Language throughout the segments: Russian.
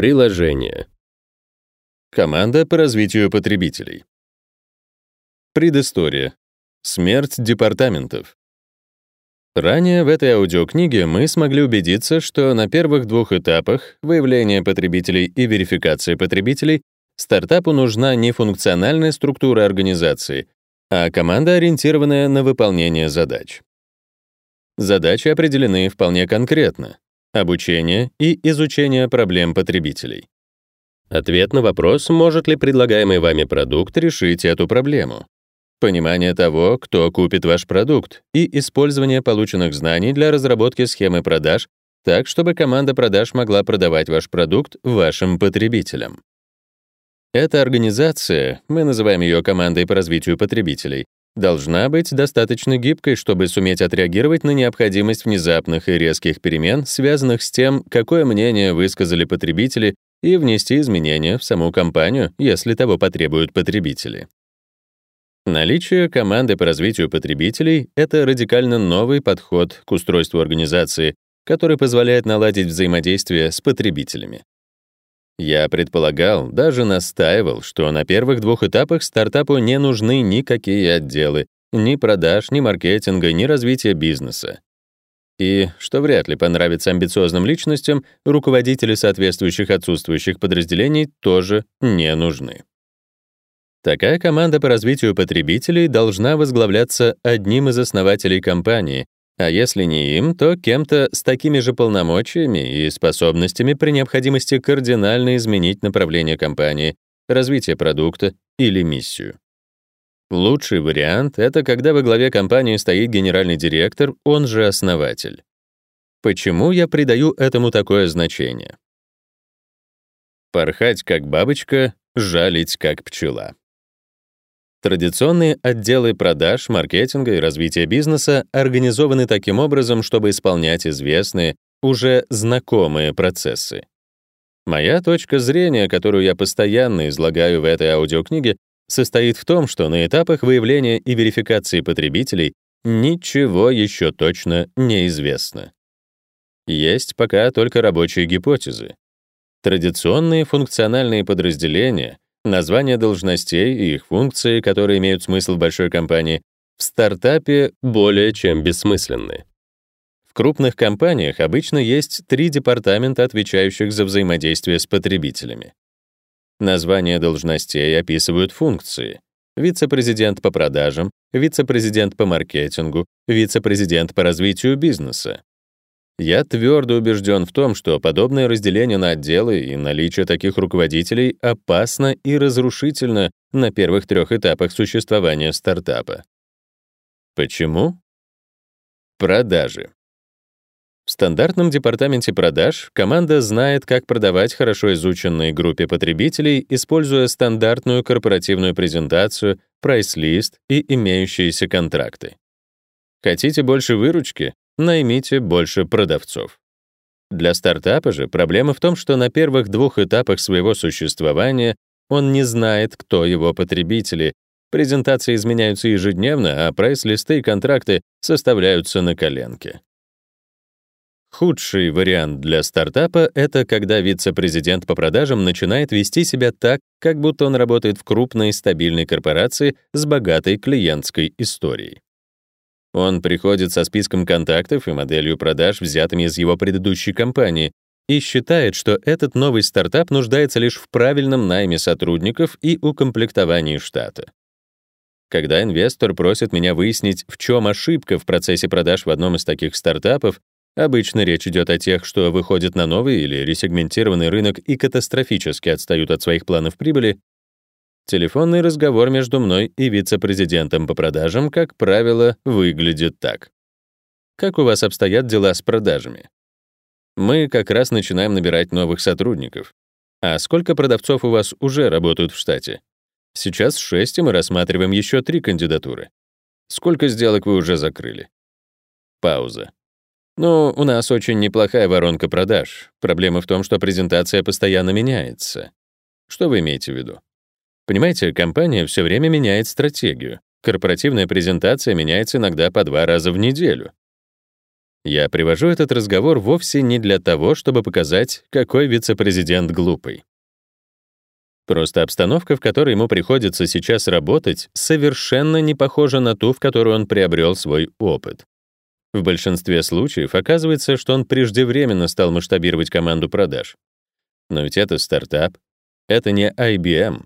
Приложение. Команда по развитию потребителей. Предыстория. Смерть департаментов. Ранее в этой аудиокниге мы смогли убедиться, что на первых двух этапах выявления потребителей и верификации потребителей стартапу нужна не функциональная структура организации, а команда, ориентированная на выполнение задач. Задачи определены вполне конкретно — обучение и изучение проблем потребителей. Ответ на вопрос, может ли предлагаемый вами продукт решить эту проблему понимание того, кто купит ваш продукт, и использование полученных знаний для разработки схемы продаж так, чтобы команда продаж могла продавать ваш продукт вашим потребителям. Эта организация, мы называем ее командой по развитию потребителей, должна быть достаточно гибкой, чтобы суметь отреагировать на необходимость внезапных и резких перемен, связанных с тем, какое мнение высказали потребители, и внести изменения в саму компанию, если того потребуют потребители. Наличие команды по развитию потребителей — это радикально новый подход к устройству организации, который позволяет наладить взаимодействие с потребителями. Я предполагал, даже настаивал, что на первых двух этапах стартапу не нужны никакие отделы, ни продаж, ни маркетинга, ни развития бизнеса. И, что вряд ли понравится амбициозным личностям, руководители соответствующих отсутствующих подразделений тоже не нужны. Такая команда по развитию потребителей должна возглавляться одним из основателей компании, а если не им, то кем-то с такими же полномочиями и способностями при необходимости кардинально изменить направление компании, развитие продукта или миссию. Лучший вариант — это когда во главе компании стоит генеральный директор, он же основатель. Почему я придаю этому такое значение? Порхать как бабочка, жалить как пчела. Традиционные отделы продаж, маркетинга и развития бизнеса организованы таким образом, чтобы исполнять известные, уже знакомые процессы. Моя точка зрения, которую я постоянно излагаю в этой аудиокниге, состоит в том, что на этапах выявления и верификации потребителей ничего еще точно не известно. Есть пока только рабочие гипотезы. Традиционные функциональные подразделения — Названия должностей и их функции, которые имеют смысл в большой компании, в стартапе более чем бессмысленны. В крупных компаниях обычно есть три департамента, отвечающих за взаимодействие с потребителями. Названия должностей описывают функции. Вице-президент по продажам, вице-президент по маркетингу, вице-президент по развитию бизнеса. Я твердо убежден в том, что подобное разделение на отделы и наличие таких руководителей опасно и разрушительно на первых трех этапах существования стартапа. Почему? Продажи. В стандартном департаменте продаж команда знает, как продавать хорошо изученной группе потребителей, используя стандартную корпоративную презентацию, прайс-лист и имеющиеся контракты. Хотите больше выручки? Наймите больше продавцов. Для стартапа же проблема в том, что на первых двух этапах своего существования он не знает, кто его потребители. Презентации изменяются ежедневно, а прайс-листы и контракты составляются на коленке. Худший вариант для стартапа — это когда вице-президент по продажам начинает вести себя так, как будто он работает в крупной стабильной корпорации с богатой клиентской историей. Он приходит со списком контактов и моделью продаж, взятыми из его предыдущей компании, и считает, что этот новый стартап нуждается лишь в правильном найме сотрудников и укомплектовании штата. Когда инвестор просит меня выяснить, в чем ошибка в процессе продаж в одном из таких стартапов, обычно речь идет о тех, что выходят на новый или ресегментированный рынок и катастрофически отстают от своих планов прибыли, Телефонный разговор между мной и вице-президентом по продажам, как правило, выглядит так. Как у вас обстоят дела с продажами? Мы как раз начинаем набирать новых сотрудников. А сколько продавцов у вас уже работают в штате? Сейчас шесть, и мы рассматриваем еще три кандидатуры. Сколько сделок вы уже закрыли? Пауза. Ну, у нас очень неплохая воронка продаж. Проблема в том, что презентация постоянно меняется. Что вы имеете в виду? Понимаете, компания все время меняет стратегию. Корпоративная презентация меняется иногда по два раза в неделю. Я привожу этот разговор вовсе не для того, чтобы показать, какой вице-президент глупый. Просто обстановка, в которой ему приходится сейчас работать, совершенно не похожа на ту, в которой он приобрел свой опыт. В большинстве случаев оказывается, что он преждевременно стал масштабировать команду продаж. Но ведь это стартап, это не IBM.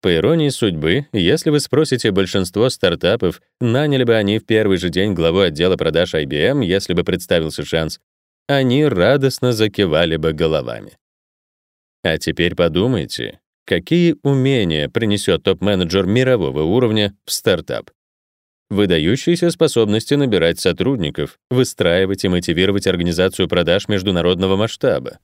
По иронии судьбы, если вы спросите большинство стартапов, наняли бы они в первый же день главу отдела продаж IBM, если бы представился шанс, они радостно закивали бы головами. А теперь подумайте, какие умения принесет топ-менеджер мирового уровня в стартап выдающиеся способности набирать сотрудников, выстраивать и мотивировать организацию продаж международного масштаба.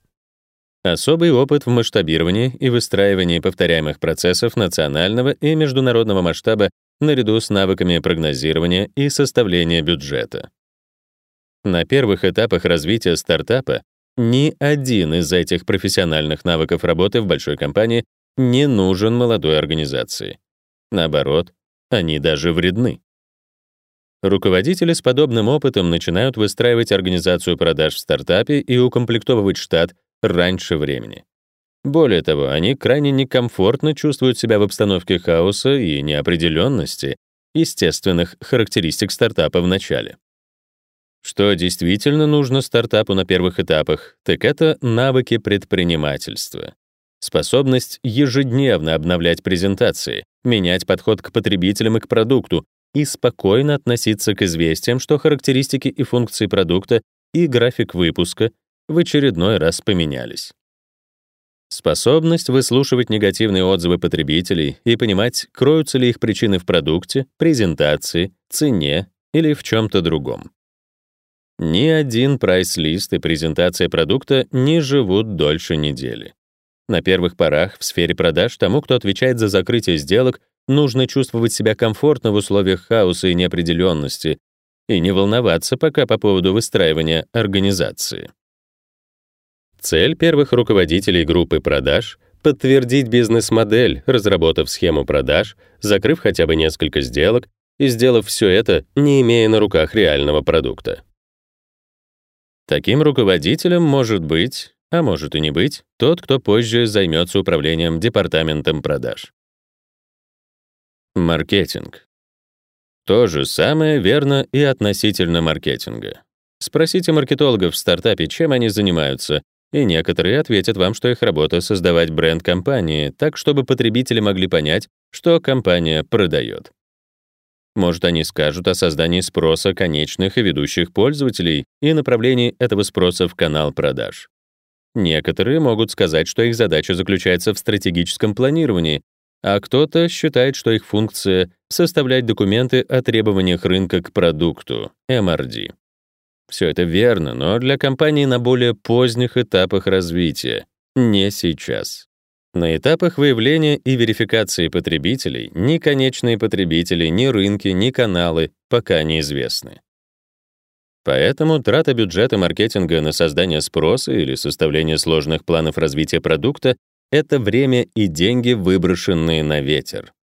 Особый опыт в масштабировании и выстраивании повторяемых процессов национального и международного масштаба наряду с навыками прогнозирования и составления бюджета. На первых этапах развития стартапа ни один из этих профессиональных навыков работы в большой компании не нужен молодой организации. Наоборот, они даже вредны. Руководители с подобным опытом начинают выстраивать организацию продаж в стартапе и укомплектовывать штат раньше времени. Более того, они крайне некомфортно чувствуют себя в обстановке хаоса и неопределенности, естественных характеристик стартапа в начале. Что действительно нужно стартапу на первых этапах, так это навыки предпринимательства. Способность ежедневно обновлять презентации, менять подход к потребителям и к продукту, и спокойно относиться к известиям, что характеристики и функции продукта и график выпуска в очередной раз поменялись. Способность выслушивать негативные отзывы потребителей и понимать, кроются ли их причины в продукте, презентации, цене или в чем-то другом. Ни один прайс-лист и презентация продукта не живут дольше недели. На первых порах в сфере продаж тому, кто отвечает за закрытие сделок, Нужно чувствовать себя комфортно в условиях хаоса и неопределенности и не волноваться пока по поводу выстраивания организации. Цель первых руководителей группы продаж — подтвердить бизнес-модель, разработав схему продаж, закрыв хотя бы несколько сделок и сделав все это, не имея на руках реального продукта. Таким руководителем может быть, а может и не быть, тот, кто позже займется управлением департаментом продаж. Маркетинг. То же самое верно и относительно маркетинга. Спросите маркетологов в стартапе, чем они занимаются, и некоторые ответят вам, что их работа — создавать бренд компании так, чтобы потребители могли понять, что компания продает. Может, они скажут о создании спроса конечных и ведущих пользователей и направлении этого спроса в канал продаж. Некоторые могут сказать, что их задача заключается в стратегическом планировании а кто-то считает, что их функция — составлять документы о требованиях рынка к продукту, MRD. Все это верно, но для компании на более поздних этапах развития, не сейчас. На этапах выявления и верификации потребителей ни конечные потребители, ни рынки, ни каналы пока неизвестны. Поэтому трата бюджета маркетинга на создание спроса или составление сложных планов развития продукта это время и деньги, выброшенные на ветер.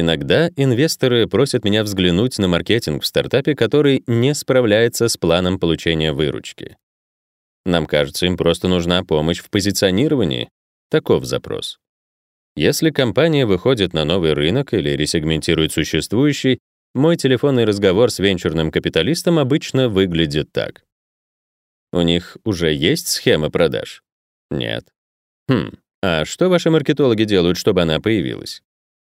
Иногда инвесторы просят меня взглянуть на маркетинг в стартапе, который не справляется с планом получения выручки. Нам кажется, им просто нужна помощь в позиционировании. Таков запрос. Если компания выходит на новый рынок или ресегментирует существующий, мой телефонный разговор с венчурным капиталистом обычно выглядит так. У них уже есть схема продаж? Нет. Хм, а что ваши маркетологи делают, чтобы она появилась?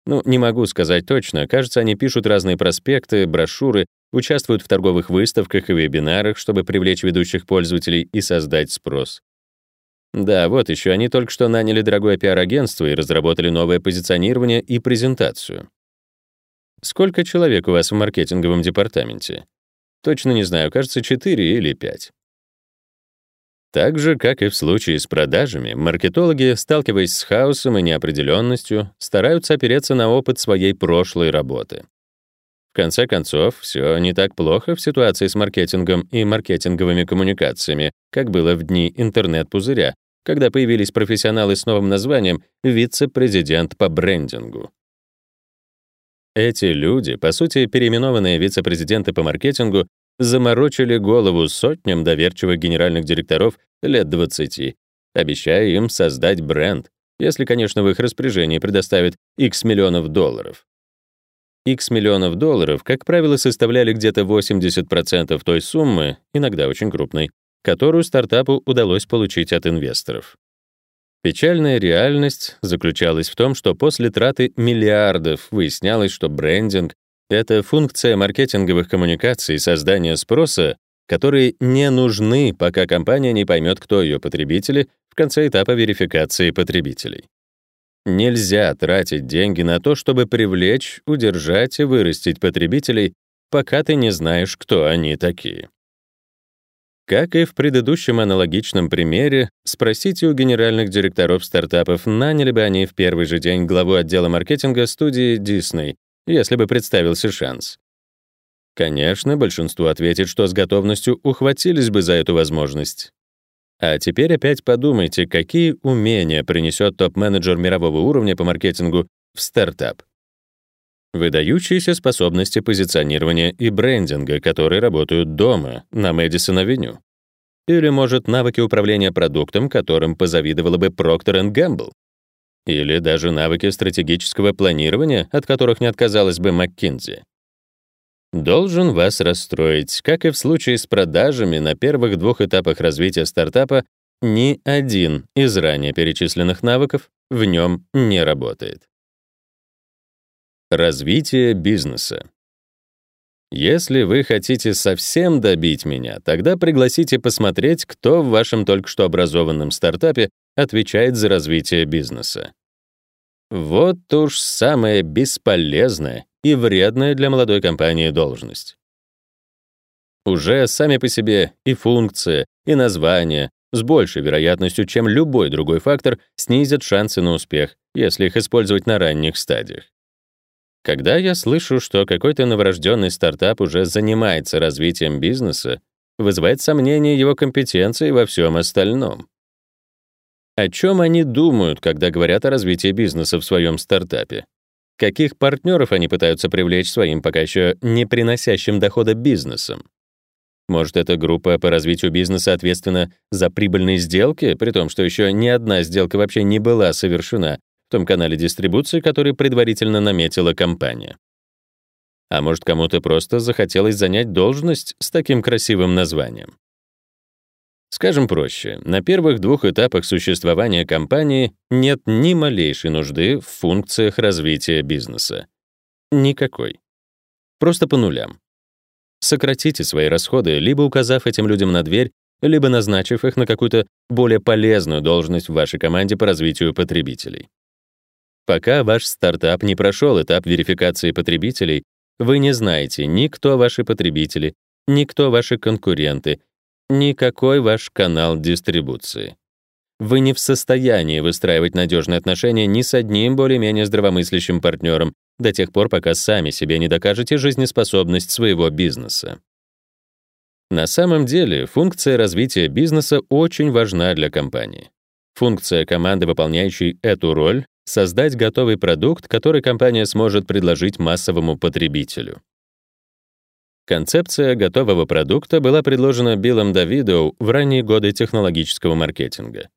Ну, не могу сказать точно. Кажется, они пишут разные проспекты, брошюры, участвуют в торговых выставках и вебинарах, чтобы привлечь ведущих пользователей и создать спрос. Да, вот еще они только что наняли дорогое пиар-агентство и разработали новое позиционирование и презентацию. Сколько человек у вас в маркетинговом департаменте? Точно не знаю, кажется, 4 или 5. Так же, как и в случае с продажами, маркетологи, сталкиваясь с хаосом и неопределенностью, стараются опереться на опыт своей прошлой работы. В конце концов, все не так плохо в ситуации с маркетингом и маркетинговыми коммуникациями, как было в дни интернет-пузыря, когда появились профессионалы с новым названием «вице-президент по брендингу». Эти люди, по сути, переименованные вице-президенты по маркетингу, заморочили голову сотням доверчивых генеральных директоров лет 20, обещая им создать бренд, если, конечно, в их распоряжении предоставят X миллионов долларов. X миллионов долларов, как правило, составляли где-то 80% той суммы, иногда очень крупной, которую стартапу удалось получить от инвесторов. Печальная реальность заключалась в том, что после траты миллиардов выяснялось, что брендинг — это функция маркетинговых коммуникаций создания спроса, которые не нужны, пока компания не поймет, кто ее потребители в конце этапа верификации потребителей. Нельзя тратить деньги на то, чтобы привлечь, удержать и вырастить потребителей, пока ты не знаешь, кто они такие. Как и в предыдущем аналогичном примере, спросите у генеральных директоров стартапов, наняли бы они в первый же день главу отдела маркетинга студии Disney, если бы представился шанс. Конечно, большинство ответит, что с готовностью ухватились бы за эту возможность. А теперь опять подумайте, какие умения принесет топ-менеджер мирового уровня по маркетингу в стартап. Выдающиеся способности позиционирования и брендинга, которые работают дома, на Мэдисон-авеню. Или, может, навыки управления продуктом, которым позавидовала бы Procter Gamble. Или даже навыки стратегического планирования, от которых не отказалась бы McKinsey. Должен вас расстроить, как и в случае с продажами на первых двух этапах развития стартапа, ни один из ранее перечисленных навыков в нем не работает. Развитие бизнеса. Если вы хотите совсем добить меня, тогда пригласите посмотреть, кто в вашем только что образованном стартапе отвечает за развитие бизнеса. Вот уж самое бесполезное и вредная для молодой компании должность. Уже сами по себе и функция, и название с большей вероятностью, чем любой другой фактор, снизят шансы на успех, если их использовать на ранних стадиях. Когда я слышу, что какой-то новорожденный стартап уже занимается развитием бизнеса, вызывает сомнение его компетенции во всем остальном. О чем они думают, когда говорят о развитии бизнеса в своем стартапе? Каких партнеров они пытаются привлечь своим пока еще не приносящим дохода бизнесом? Может, эта группа по развитию бизнеса ответственна за прибыльные сделки, при том, что еще ни одна сделка вообще не была совершена, в том канале дистрибуции, который предварительно наметила компания. А может, кому-то просто захотелось занять должность с таким красивым названием. Скажем проще, на первых двух этапах существования компании нет ни малейшей нужды в функциях развития бизнеса. Никакой. Просто по нулям. Сократите свои расходы, либо указав этим людям на дверь, либо назначив их на какую-то более полезную должность в вашей команде по развитию потребителей. Пока ваш стартап не прошел этап верификации потребителей, вы не знаете ни кто ваши потребители, ни кто ваши конкуренты, никакой ваш канал дистрибуции. Вы не в состоянии выстраивать надежные отношения ни с одним более-менее здравомыслящим партнером до тех пор, пока сами себе не докажете жизнеспособность своего бизнеса. На самом деле, функция развития бизнеса очень важна для компании. Функция команды, выполняющей эту роль, создать готовый продукт, который компания сможет предложить массовому потребителю. Концепция готового продукта была предложена Биллом Давидоу в ранние годы технологического маркетинга.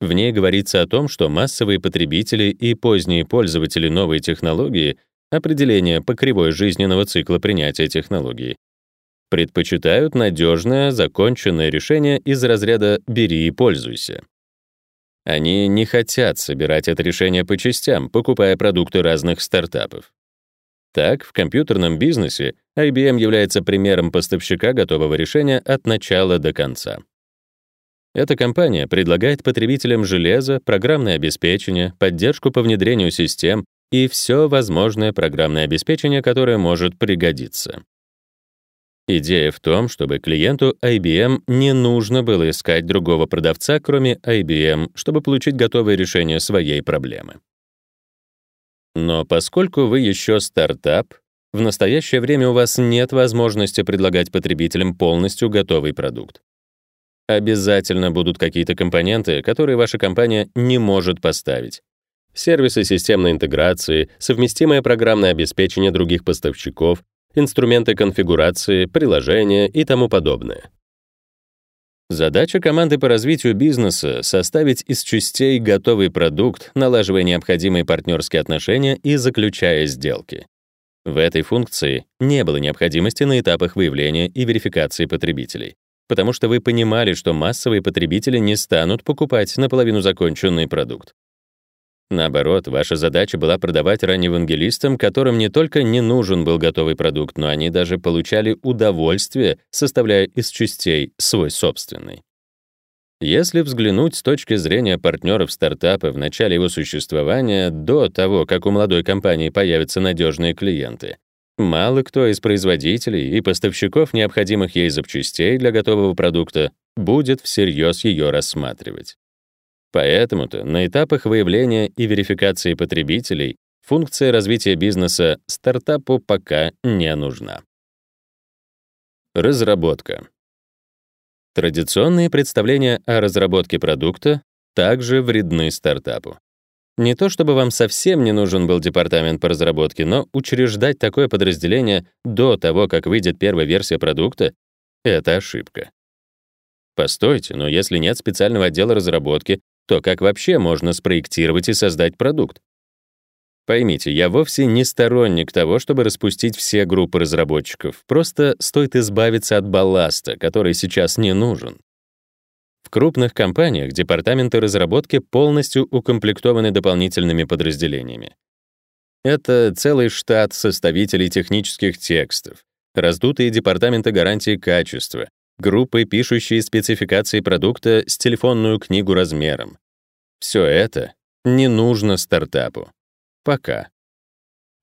В ней говорится о том, что массовые потребители и поздние пользователи новой технологии определение по кривой жизненного цикла принятия технологии предпочитают надежное, законченное решение из разряда «бери и пользуйся». Они не хотят собирать это решение по частям, покупая продукты разных стартапов. Так, в компьютерном бизнесе IBM является примером поставщика готового решения от начала до конца. Эта компания предлагает потребителям железо, программное обеспечение, поддержку по внедрению систем и все возможное программное обеспечение, которое может пригодиться. Идея в том, чтобы клиенту IBM не нужно было искать другого продавца, кроме IBM, чтобы получить готовое решение своей проблемы. Но поскольку вы еще стартап, в настоящее время у вас нет возможности предлагать потребителям полностью готовый продукт. Обязательно будут какие-то компоненты, которые ваша компания не может поставить. Сервисы системной интеграции, совместимое программное обеспечение других поставщиков, инструменты конфигурации, приложения и тому подобное. Задача команды по развитию бизнеса — составить из частей готовый продукт, налаживая необходимые партнерские отношения и заключая сделки. В этой функции не было необходимости на этапах выявления и верификации потребителей, потому что вы понимали, что массовые потребители не станут покупать наполовину законченный продукт. Наоборот, ваша задача была продавать ранневангелистам, которым не только не нужен был готовый продукт, но они даже получали удовольствие, составляя из частей свой собственный. Если взглянуть с точки зрения партнеров стартапа в начале его существования, до того, как у молодой компании появятся надежные клиенты, мало кто из производителей и поставщиков необходимых ей запчастей для готового продукта будет всерьез ее рассматривать. Поэтому-то на этапах выявления и верификации потребителей функция развития бизнеса стартапу пока не нужна. Разработка. Традиционные представления о разработке продукта также вредны стартапу. Не то чтобы вам совсем не нужен был департамент по разработке, но учреждать такое подразделение до того, как выйдет первая версия продукта — это ошибка. Постойте, но если нет специального отдела разработки, то как вообще можно спроектировать и создать продукт? Поймите, я вовсе не сторонник того, чтобы распустить все группы разработчиков. Просто стоит избавиться от балласта, который сейчас не нужен. В крупных компаниях департаменты разработки полностью укомплектованы дополнительными подразделениями. Это целый штат составителей технических текстов, раздутые департаменты гарантии качества, группы, пишущие спецификации продукта с телефонную книгу размером. Все это не нужно стартапу. Пока.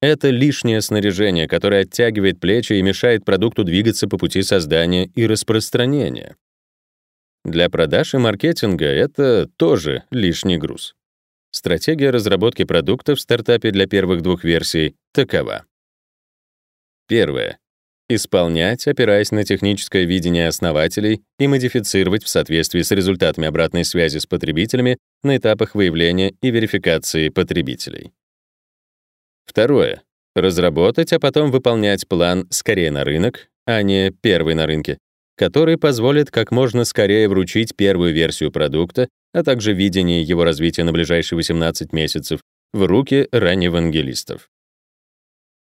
Это лишнее снаряжение, которое оттягивает плечи и мешает продукту двигаться по пути создания и распространения. Для продаж и маркетинга это тоже лишний груз. Стратегия разработки продукта в стартапе для первых двух версий такова. Первое. Исполнять, опираясь на техническое видение основателей и модифицировать в соответствии с результатами обратной связи с потребителями на этапах выявления и верификации потребителей. Второе. Разработать, а потом выполнять план скорее на рынок, а не первый на рынке, который позволит как можно скорее вручить первую версию продукта, а также видение его развития на ближайшие 18 месяцев в руки ранневангелистов.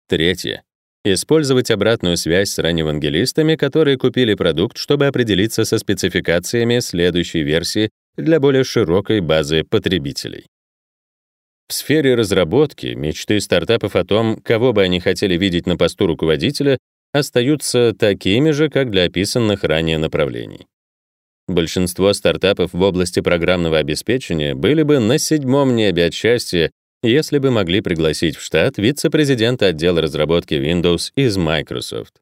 Третье. Использовать обратную связь с ранневангелистами, которые купили продукт, чтобы определиться со спецификациями следующей версии для более широкой базы потребителей. В сфере разработки мечты стартапов о том, кого бы они хотели видеть на посту руководителя, остаются такими же, как для описанных ранее направлений. Большинство стартапов в области программного обеспечения были бы на седьмом небе от счастья, если бы могли пригласить в штат вице-президента отдела разработки Windows из Microsoft.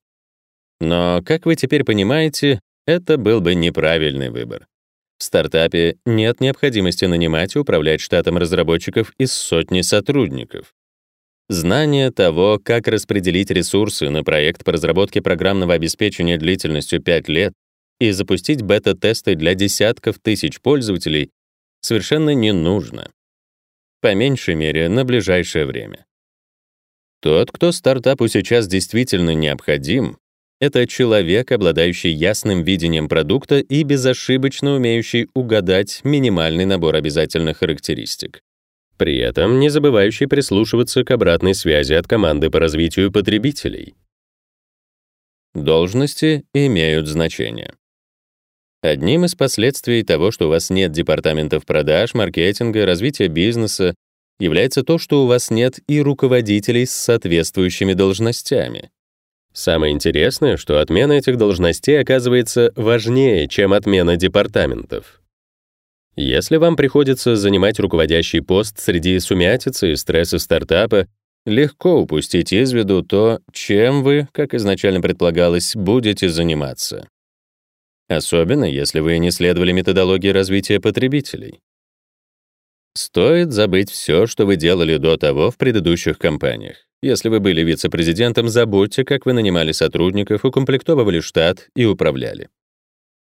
Но, как вы теперь понимаете, это был бы неправильный выбор. В стартапе нет необходимости нанимать и управлять штатом разработчиков из сотни сотрудников. Знание того, как распределить ресурсы на проект по разработке программного обеспечения длительностью 5 лет и запустить бета-тесты для десятков тысяч пользователей, совершенно не нужно по меньшей мере, на ближайшее время. Тот, кто стартапу сейчас действительно необходим, это человек, обладающий ясным видением продукта и безошибочно умеющий угадать минимальный набор обязательных характеристик. При этом не забывающий прислушиваться к обратной связи от команды по развитию потребителей. Должности имеют значение. Одним из последствий того, что у вас нет департаментов продаж, маркетинга, развития бизнеса, является то, что у вас нет и руководителей с соответствующими должностями. Самое интересное, что отмена этих должностей оказывается важнее, чем отмена департаментов. Если вам приходится занимать руководящий пост среди сумятицы и стресса стартапа, легко упустить из виду то, чем вы, как изначально предполагалось, будете заниматься. Особенно, если вы не следовали методологии развития потребителей. Стоит забыть все, что вы делали до того в предыдущих компаниях. Если вы были вице-президентом, забудьте, как вы нанимали сотрудников, укомплектовывали штат и управляли.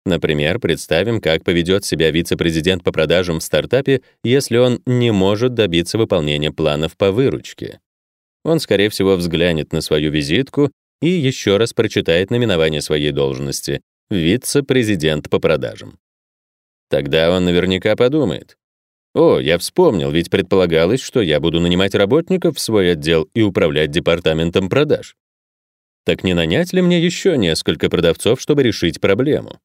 Например, представим, как поведет себя вице-президент по продажам в стартапе, если он не может добиться выполнения планов по выручке. Он, скорее всего, взглянет на свою визитку и еще раз прочитает наименование своей должности — вице-президент по продажам. Тогда он наверняка подумает, «О, я вспомнил, ведь предполагалось, что я буду нанимать работников в свой отдел и управлять департаментом продаж. Так не нанять ли мне еще несколько продавцов, чтобы решить проблему?»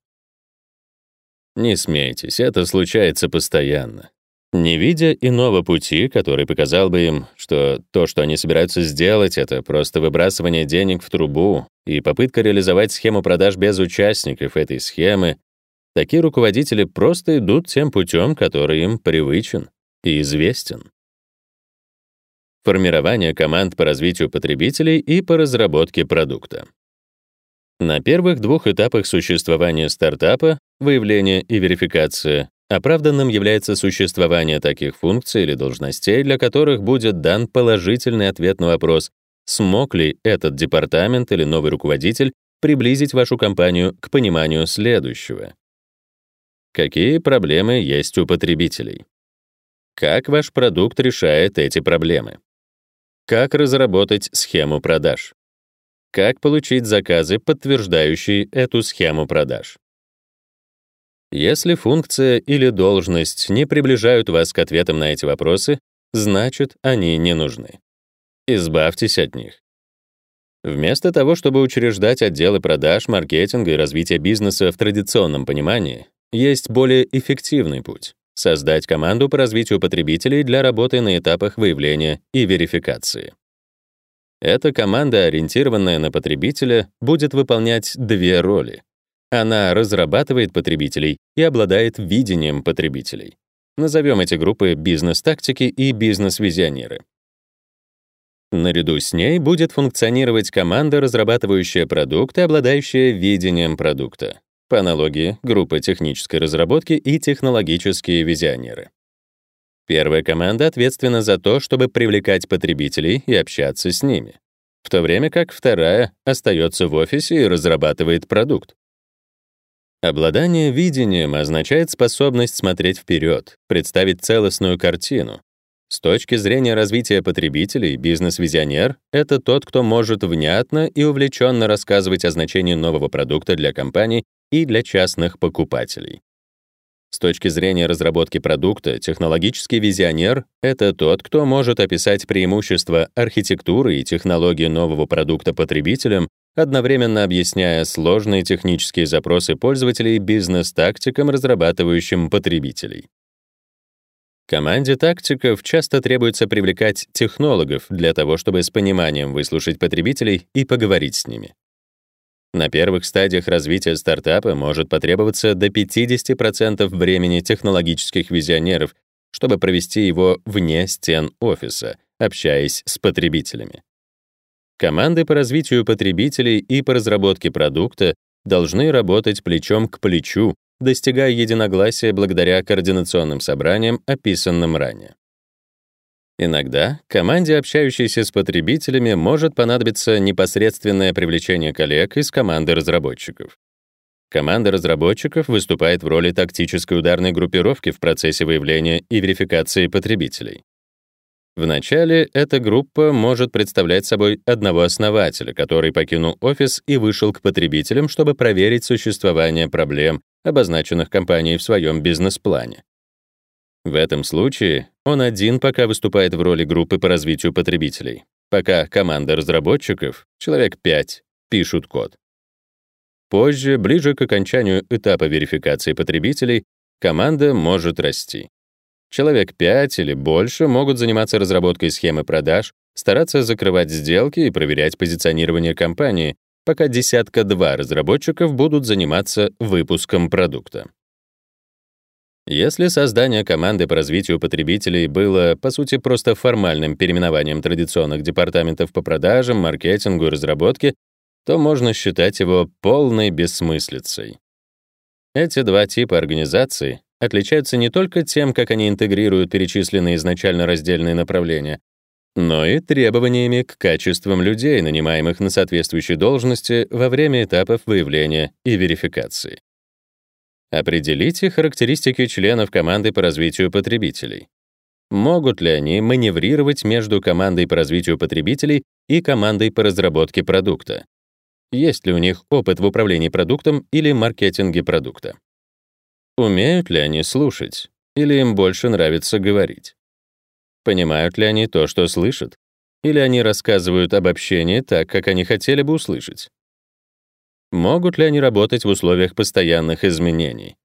Не смейтесь, это случается постоянно. Не видя иного пути, который показал бы им, что то, что они собираются сделать, это просто выбрасывание денег в трубу и попытка реализовать схему продаж без участников этой схемы, такие руководители просто идут тем путем, который им привычен и известен. Формирование команд по развитию потребителей и по разработке продукта. На первых двух этапах существования стартапа, выявление и верификация, Оправданным является существование таких функций или должностей, для которых будет дан положительный ответ на вопрос, смог ли этот департамент или новый руководитель приблизить вашу компанию к пониманию следующего. Какие проблемы есть у потребителей? Как ваш продукт решает эти проблемы? Как разработать схему продаж? Как получить заказы, подтверждающие эту схему продаж? Если функция или должность не приближают вас к ответам на эти вопросы, значит, они не нужны. Избавьтесь от них. Вместо того, чтобы учреждать отделы продаж, маркетинга и развития бизнеса в традиционном понимании, есть более эффективный путь — создать команду по развитию потребителей для работы на этапах выявления и верификации. Эта команда, ориентированная на потребителя, будет выполнять две роли. Она разрабатывает потребителей и обладает видением потребителей. Назовем эти группы бизнес-тактики и бизнес-визионеры. Наряду с ней будет функционировать команда, разрабатывающая продукт и обладающая видением продукта. По аналогии, группа технической разработки и технологические визионеры. Первая команда ответственна за то, чтобы привлекать потребителей и общаться с ними, в то время как вторая остается в офисе и разрабатывает продукт. Обладание видением означает способность смотреть вперед, представить целостную картину. С точки зрения развития потребителей, бизнес-визионер — это тот, кто может внятно и увлеченно рассказывать о значении нового продукта для компаний и для частных покупателей. С точки зрения разработки продукта, технологический визионер — это тот, кто может описать преимущества архитектуры и технологии нового продукта потребителям одновременно объясняя сложные технические запросы пользователей бизнес-тактикам, разрабатывающим потребителей. Команде тактиков часто требуется привлекать технологов для того, чтобы с пониманием выслушать потребителей и поговорить с ними. На первых стадиях развития стартапа может потребоваться до 50% времени технологических визионеров, чтобы провести его вне стен офиса, общаясь с потребителями. Команды по развитию потребителей и по разработке продукта должны работать плечом к плечу, достигая единогласия благодаря координационным собраниям, описанным ранее. Иногда команде, общающейся с потребителями, может понадобиться непосредственное привлечение коллег из команды разработчиков. Команда разработчиков выступает в роли тактической ударной группировки в процессе выявления и верификации потребителей. Вначале эта группа может представлять собой одного основателя, который покинул офис и вышел к потребителям, чтобы проверить существование проблем, обозначенных компанией в своем бизнес-плане. В этом случае он один пока выступает в роли группы по развитию потребителей, пока команда разработчиков, человек 5, пишут код. Позже, ближе к окончанию этапа верификации потребителей, команда может расти. Человек 5 или больше могут заниматься разработкой схемы продаж, стараться закрывать сделки и проверять позиционирование компании, пока десятка-два разработчиков будут заниматься выпуском продукта. Если создание команды по развитию потребителей было, по сути, просто формальным переименованием традиционных департаментов по продажам, маркетингу и разработке, то можно считать его полной бессмыслицей. Эти два типа организаций отличаются не только тем, как они интегрируют перечисленные изначально раздельные направления, но и требованиями к качествам людей, нанимаемых на соответствующие должности во время этапов выявления и верификации. Определите характеристики членов команды по развитию потребителей. Могут ли они маневрировать между командой по развитию потребителей и командой по разработке продукта? есть ли у них опыт в управлении продуктом или маркетинге продукта. Умеют ли они слушать, или им больше нравится говорить? Понимают ли они то, что слышат, или они рассказывают обобщение так, как они хотели бы услышать? Могут ли они работать в условиях постоянных изменений?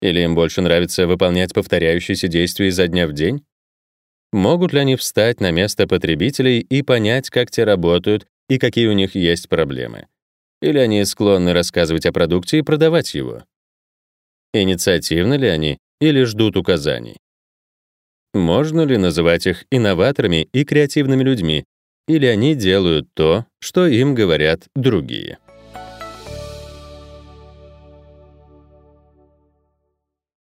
Или им больше нравится выполнять повторяющиеся действия изо дня в день? Могут ли они встать на место потребителей и понять, как те работают и какие у них есть проблемы? Или они склонны рассказывать о продукте и продавать его? Инициативны ли они или ждут указаний? Можно ли называть их инноваторами и креативными людьми, или они делают то, что им говорят другие?